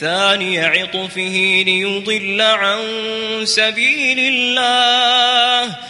ثاني عطفه ليضل عن سبيل الله.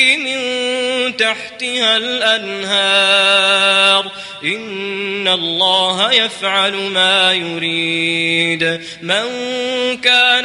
من تحتها الأنهار. إن الله يفعل ما يريد. من كان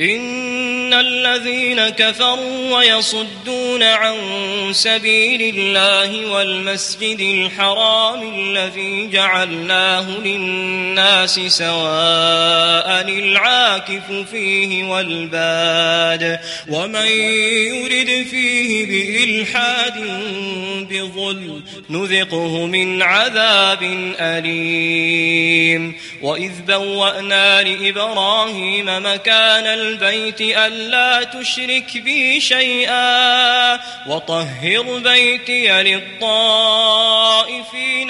إن الذين كفروا ويصدون عن سبيل الله والمسجد الحرام الذي جعلناه للناس سواء العاكف فيه والباد ومن يرد فيه بإلحاد بظلم نذقه من عذاب أليم وإذ بوأنا لإبراهيم مكان البيت ألا تشرك بي شيئا وطهر بيتي للطائفين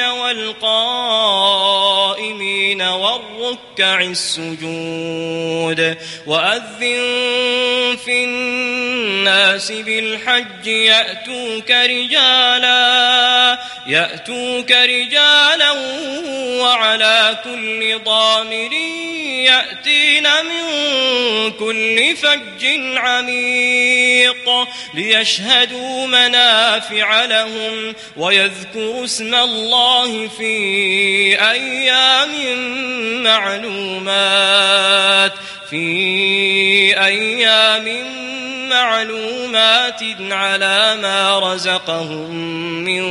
والقائمين والركع السجود وأذن في الناس بالحج يأتوك رجالا يأتوك رجالا وعلى كل ضامر يأتين من كل فج عميق ليشهدوا منافع لهم ويذكروا اسم الله في أيام معلومات في أيام معلومات على ما رزقهم من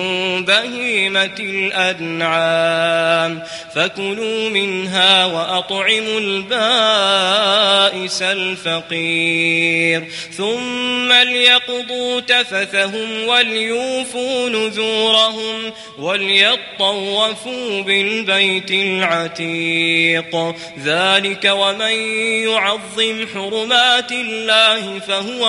بهيمة الأنعام. فكلوا منها وأطعموا البائس الفقير. ثم ليقضوا تفثهم وليوفوا نذورهم وليطوفوا بالبيت العتيق. ذلك ومن يعظم حرمات الله فهو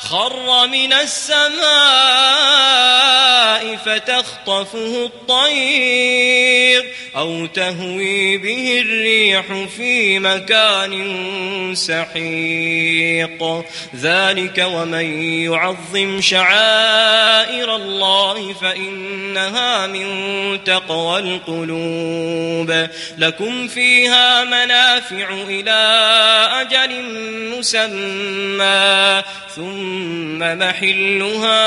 خر من السماء فتخطفه الطير أو تهوي به الريح في مكان سحيق. ذلك ومن يعظم شعائر الله فإنها من تقوى القلوب. لكم فيها منافع إلى أجل مسمى ثم محلها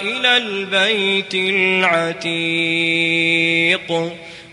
إلى البيت العتيق.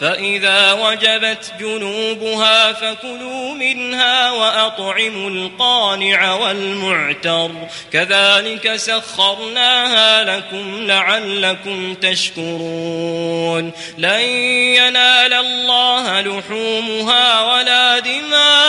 فإذا وجبت جنوبها فكلوا منها وأطعموا القانع والمعتر. كذلك سخرناها لكم لعلكم تشكرون. لن ينال الله لحومها ولا دماؤها.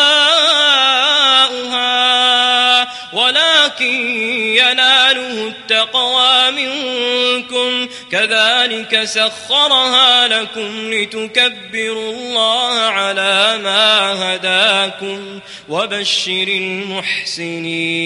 ولكن يناله التقوى منكم كذلك سخرها لكم لتكبروا الله على ما هداكم وبشر المحسنين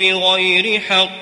بغير حق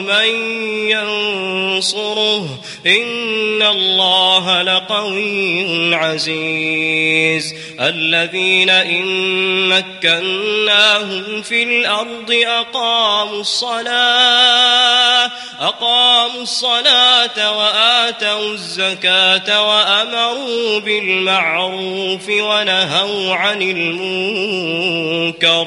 من ينصره إن الله لقوي عزيز الذين إن مكناهم في الأرض أقاموا الصلاة أقاموا الصلاة وآتوا الزكاة وأمروا بالمعروف ونهوا عن المنكر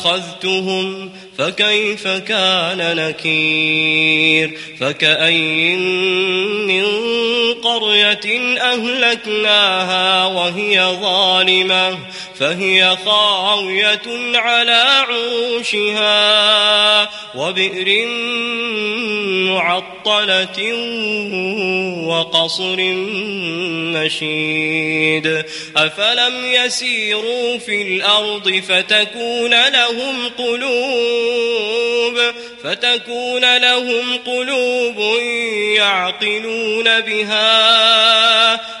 أخذتهم فكيف كان نكير فكأي من قرية أهلكناها وهي ظالمة فهي خاوية على عروشها وبئر معطلة وقصر مشيد. أفلم يسيروا في الأرض فتكون لهم قلوب فتكون لهم قلوب يعقلون بها.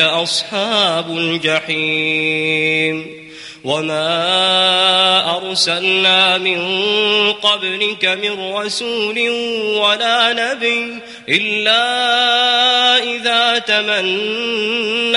أصحاب الجحيم. وما أرسلنا من قبلك من رسول ولا نبي إلا إذا تمنى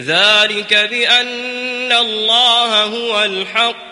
ذلك بأن الله هو الحق.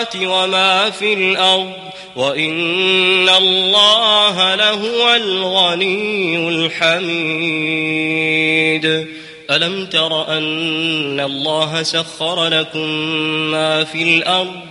وما في الأرض وإن الله لهو الغني الحميد ألم تر أن الله سخر لكم ما في الأرض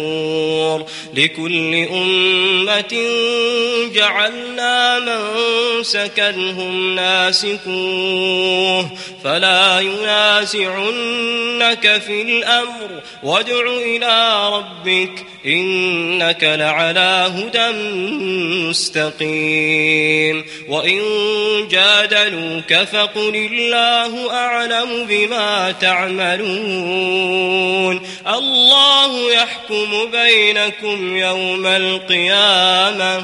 لكل أمة جعلنا منسكا هم ناسكوه. فلا ينازعنك في الأمر. وادع إلى ربك إنك لعلى هدى مستقيم وإن جادلوك فقل الله أعلم بما تعملون الله يحكم بينكم يوم القيامة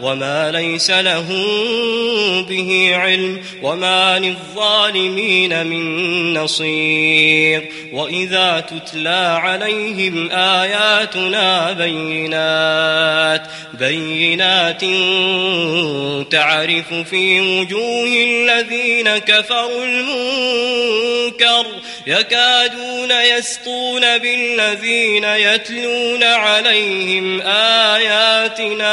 وما ليس له به علم وما للظالمين من نصير وإذا تتلى عليهم آياتنا بينات بينات تعرف في وجوه الذين كفروا المنكر يكادون يسطون بالذين يتلون عليهم آياتنا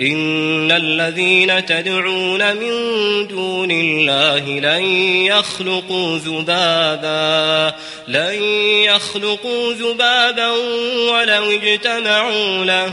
إن الذين تدعون من دون الله لن يخلقوا ذبابا لن يخلقوا ذبابا ولو اجتمعوا له